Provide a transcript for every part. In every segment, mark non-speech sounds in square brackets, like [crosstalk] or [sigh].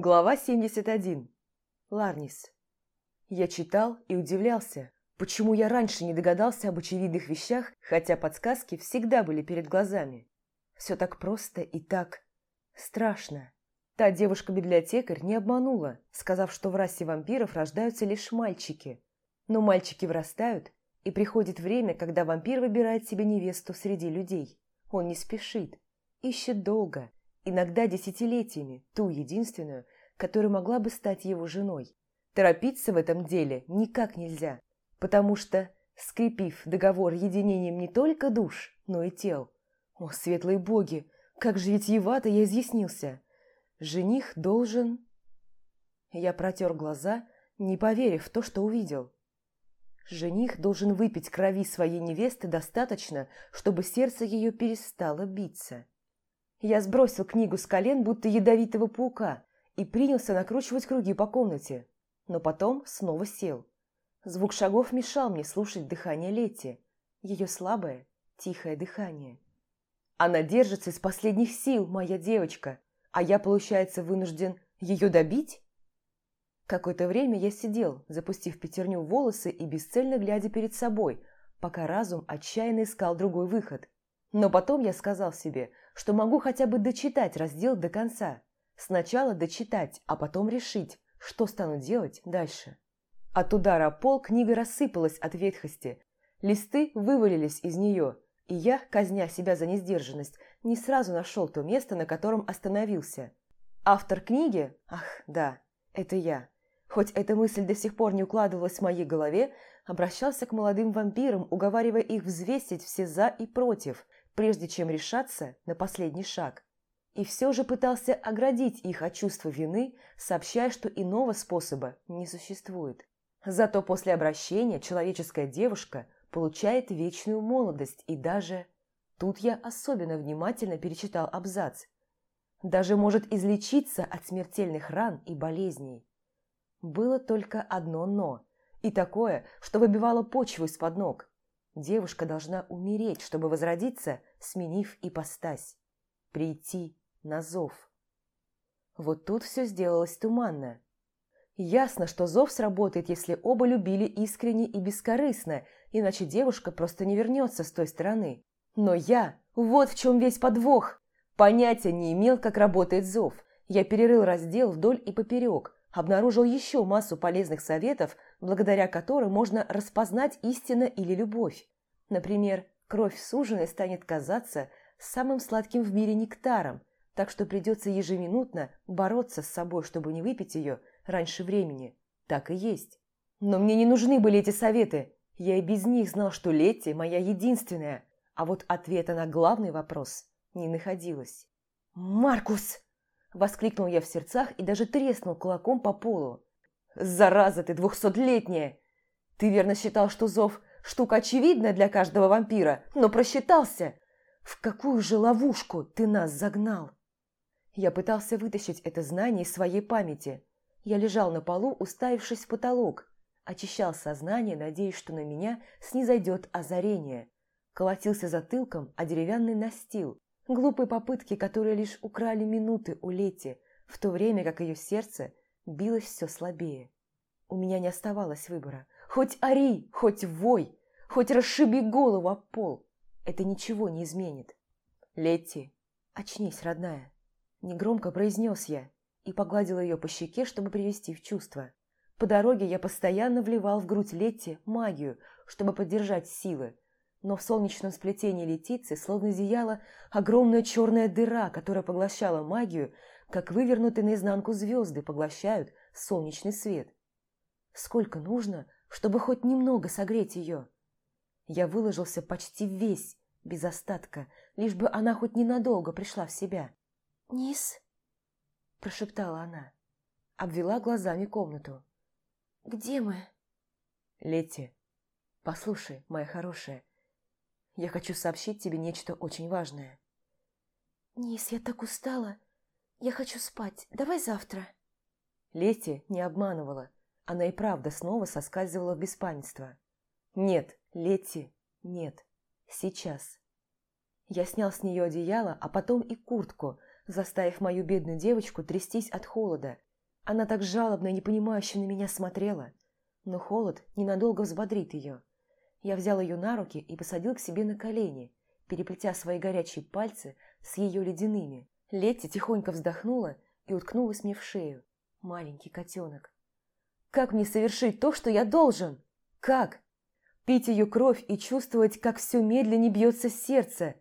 Глава 71. Ларнис. Я читал и удивлялся, почему я раньше не догадался об очевидных вещах, хотя подсказки всегда были перед глазами. Все так просто и так страшно. Та девушка-библиотекарь не обманула, сказав, что в расе вампиров рождаются лишь мальчики. Но мальчики вырастают, и приходит время, когда вампир выбирает себе невесту среди людей. Он не спешит, ищет долго, иногда десятилетиями, ту единственную, которая могла бы стать его женой. Торопиться в этом деле никак нельзя, потому что, скрепив договор единением не только душ, но и тел, о, светлые боги, как же витьевато я изъяснился, жених должен... Я протер глаза, не поверив в то, что увидел. Жених должен выпить крови своей невесты достаточно, чтобы сердце ее перестало биться. Я сбросил книгу с колен, будто ядовитого паука, и принялся накручивать круги по комнате, но потом снова сел. Звук шагов мешал мне слушать дыхание Лети, ее слабое, тихое дыхание. Она держится из последних сил, моя девочка, а я, получается, вынужден ее добить? Какое-то время я сидел, запустив пятерню в волосы и бесцельно глядя перед собой, пока разум отчаянно искал другой выход. Но потом я сказал себе, что могу хотя бы дочитать раздел до конца. Сначала дочитать, а потом решить, что стану делать дальше. От удара пол книга рассыпалась от ветхости. Листы вывалились из нее, и я, казня себя за несдержанность, не сразу нашел то место, на котором остановился. Автор книги? Ах, да, это я. Хоть эта мысль до сих пор не укладывалась в моей голове, обращался к молодым вампирам, уговаривая их взвесить все «за» и «против», прежде чем решаться на последний шаг. И все же пытался оградить их от чувства вины, сообщая, что иного способа не существует. Зато после обращения человеческая девушка получает вечную молодость и даже... Тут я особенно внимательно перечитал абзац. Даже может излечиться от смертельных ран и болезней. Было только одно «но», и такое, что выбивало почву из-под ног. Девушка должна умереть, чтобы возродиться, сменив ипостась. Прийти на зов. Вот тут все сделалось туманно. Ясно, что зов сработает, если оба любили искренне и бескорыстно, иначе девушка просто не вернется с той стороны. Но я, вот в чем весь подвох, понятия не имел, как работает зов. Я перерыл раздел вдоль и поперек, обнаружил еще массу полезных советов, благодаря которым можно распознать истина или любовь. Например, кровь суженой станет казаться самым сладким в мире нектаром, так что придется ежеминутно бороться с собой, чтобы не выпить ее раньше времени. Так и есть. Но мне не нужны были эти советы. Я и без них знал, что Летти моя единственная, а вот ответа на главный вопрос не находилось. «Маркус!» – воскликнул я в сердцах и даже треснул кулаком по полу. «Зараза ты двухсотлетняя! Ты верно считал, что зов – штука очевидная для каждого вампира, но просчитался! В какую же ловушку ты нас загнал?» Я пытался вытащить это знание из своей памяти. Я лежал на полу, уставившись в потолок, очищал сознание, надеясь, что на меня снизойдет озарение. Колотился затылком о деревянный настил. Глупые попытки, которые лишь украли минуты у Лети, в то время как ее сердце билось все слабее. У меня не оставалось выбора. Хоть ори, хоть вой, хоть расшиби голову об пол. Это ничего не изменит. Летти, очнись, родная. Негромко произнес я и погладил ее по щеке, чтобы привести в чувство. По дороге я постоянно вливал в грудь Летти магию, чтобы поддержать силы, но в солнечном сплетении Летицы словно зияла огромная черная дыра, которая поглощала магию, как вывернутые наизнанку звезды поглощают солнечный свет. Сколько нужно, чтобы хоть немного согреть ее? Я выложился почти весь, без остатка, лишь бы она хоть ненадолго пришла в себя. «Низ?» – прошептала она. Обвела глазами комнату. «Где мы?» «Летти, послушай, моя хорошая, я хочу сообщить тебе нечто очень важное». «Низ, я так устала. Я хочу спать. Давай завтра». Летти не обманывала. Она и правда снова соскальзывала в беспамятство. «Нет, Летти, нет. Сейчас». Я снял с нее одеяло, а потом и куртку, заставив мою бедную девочку трястись от холода, Она так жалобно и непонимающе на меня смотрела, но холод ненадолго взбодрит ее. Я взял ее на руки и посадил к себе на колени, переплетя свои горячие пальцы с ее ледяными. Летти тихонько вздохнула и уткнулась мне в шею. Маленький котенок. Как мне совершить то, что я должен? Как? Пить ее кровь и чувствовать, как все медленнее бьется сердце,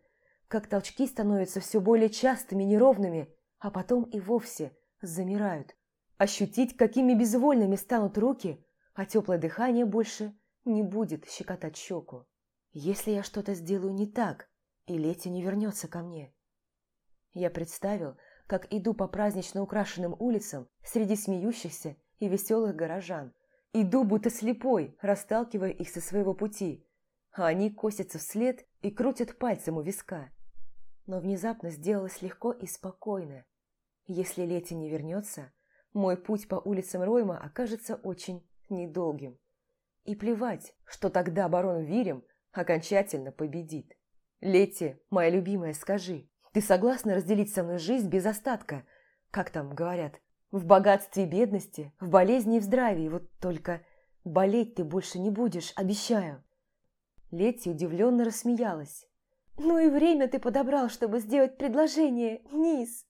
как толчки становятся все более частыми, неровными, а потом и вовсе замирают. Ощутить, какими безвольными станут руки, а теплое дыхание больше не будет щекотать щеку. Если я что-то сделаю не так, и Летя не вернется ко мне. Я представил, как иду по празднично украшенным улицам среди смеющихся и веселых горожан. Иду, будто слепой, расталкивая их со своего пути, а они косятся вслед и крутят пальцем у виска. Но внезапно сделалось легко и спокойно. Если Лети не вернется, мой путь по улицам Ройма окажется очень недолгим. И плевать, что тогда барон Вирем окончательно победит. Лети, моя любимая, скажи, ты согласна разделить со мной жизнь без остатка? Как там говорят? В богатстве и бедности, в болезни и в здравии. Вот только болеть ты больше не будешь, обещаю. Летти удивленно рассмеялась. «Ну и время ты подобрал, чтобы сделать предложение, Низ!»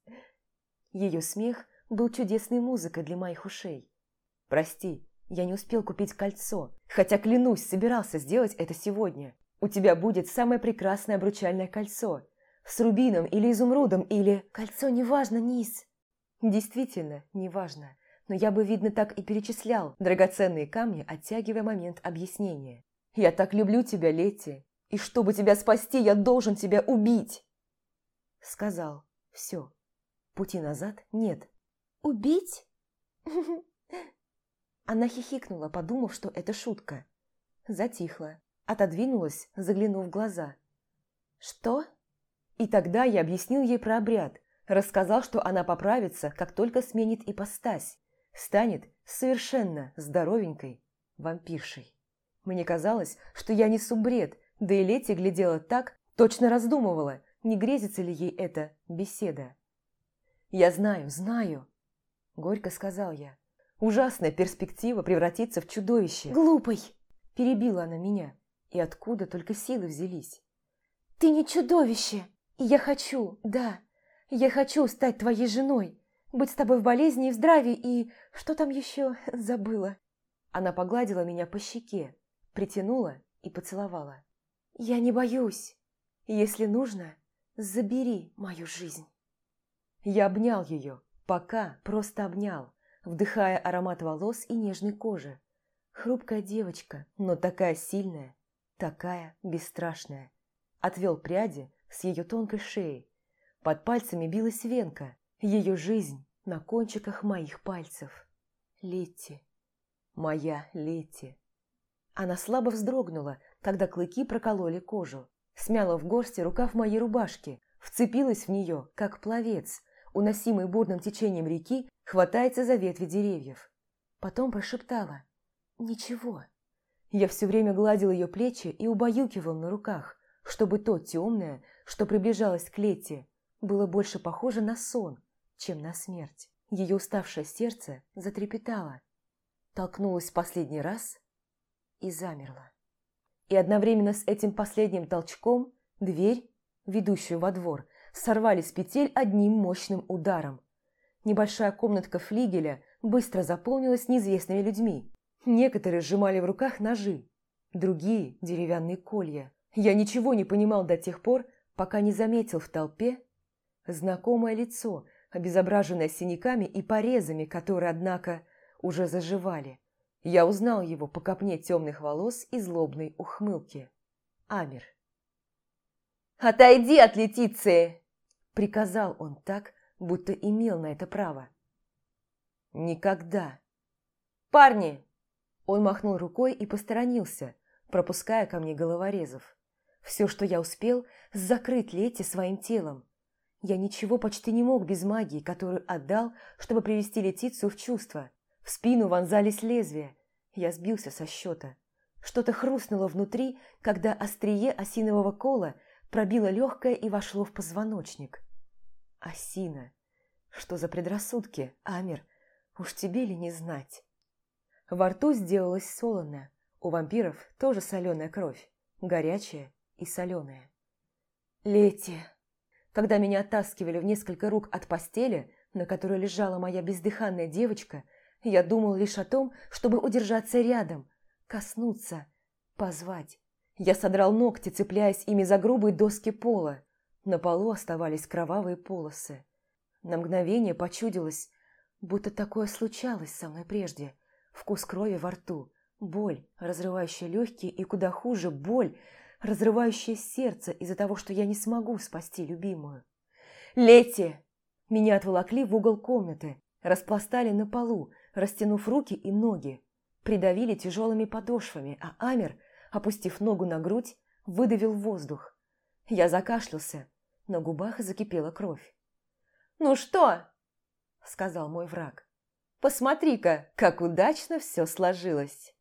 Ее смех был чудесной музыкой для моих ушей. «Прости, я не успел купить кольцо, хотя, клянусь, собирался сделать это сегодня. У тебя будет самое прекрасное обручальное кольцо, с рубином или изумрудом, или... Кольцо неважно, Низ!» Действительно, неважно, но я бы, видно, так и перечислял драгоценные камни, оттягивая момент объяснения. «Я так люблю тебя, Летти, и чтобы тебя спасти, я должен тебя убить!» Сказал. «Все. Пути назад нет». «Убить?» [laughs] Она хихикнула, подумав, что это шутка. Затихла, отодвинулась, заглянув в глаза. «Что?» И тогда я объяснил ей про обряд, рассказал, что она поправится, как только сменит ипостась, станет совершенно здоровенькой вампиршей. Мне казалось, что я несу бред, да и Лети глядела так, точно раздумывала, не грезится ли ей эта беседа. «Я знаю, знаю», – горько сказал я. «Ужасная перспектива превратиться в чудовище». «Глупый!» – перебила она меня. И откуда только силы взялись. «Ты не чудовище! И я хочу, да, я хочу стать твоей женой, быть с тобой в болезни и в здравии, и... Что там еще забыла?» Она погладила меня по щеке, притянула и поцеловала. «Я не боюсь. Если нужно, забери мою жизнь». Я обнял ее, пока просто обнял, вдыхая аромат волос и нежной кожи. Хрупкая девочка, но такая сильная, такая бесстрашная. Отвел пряди с ее тонкой шеи. Под пальцами билась венка, ее жизнь на кончиках моих пальцев. Летти, моя Летти. Она слабо вздрогнула, когда клыки прокололи кожу. Смяла в горсти рукав моей рубашки, вцепилась в нее, как пловец, уносимый бурным течением реки, хватается за ветви деревьев. Потом прошептала «Ничего». Я все время гладил ее плечи и убаюкивал на руках, чтобы то темное, что приближалось к Лете, было больше похоже на сон, чем на смерть. Ее уставшее сердце затрепетало, толкнулось в последний раз и замерла. И одновременно с этим последним толчком дверь, ведущую во двор, сорвали с петель одним мощным ударом. Небольшая комнатка флигеля быстро заполнилась неизвестными людьми. Некоторые сжимали в руках ножи, другие – деревянные колья. Я ничего не понимал до тех пор, пока не заметил в толпе знакомое лицо, обезображенное синяками и порезами, которые, однако, уже заживали. Я узнал его по копне темных волос и злобной ухмылке. Амир. «Отойди от Летиции!» Приказал он так, будто имел на это право. «Никогда!» «Парни!» Он махнул рукой и посторонился, пропуская ко мне головорезов. Все, что я успел, закрыть Лети своим телом. Я ничего почти не мог без магии, которую отдал, чтобы привести Летицию в чувство. В спину вонзались лезвия. Я сбился со счета. Что-то хрустнуло внутри, когда острие осинового кола пробило легкое и вошло в позвоночник. Осина. Что за предрассудки, Амир? Уж тебе ли не знать? Во рту сделалось солоно. У вампиров тоже соленая кровь, горячая и соленая. Лети. Когда меня оттаскивали в несколько рук от постели, на которой лежала моя бездыханная девочка, я думал лишь о том, чтобы удержаться рядом, коснуться, позвать. Я содрал ногти, цепляясь ими за грубые доски пола. На полу оставались кровавые полосы. На мгновение почудилось, будто такое случалось со мной прежде. Вкус крови во рту, боль, разрывающая легкие, и куда хуже боль, разрывающая сердце из-за того, что я не смогу спасти любимую. «Лети!» Меня отволокли в угол комнаты, распластали на полу, растянув руки и ноги, придавили тяжелыми подошвами, а Амер, опустив ногу на грудь, выдавил воздух. Я закашлялся, на губах закипела кровь. «Ну что?» – сказал мой враг. «Посмотри-ка, как удачно все сложилось!»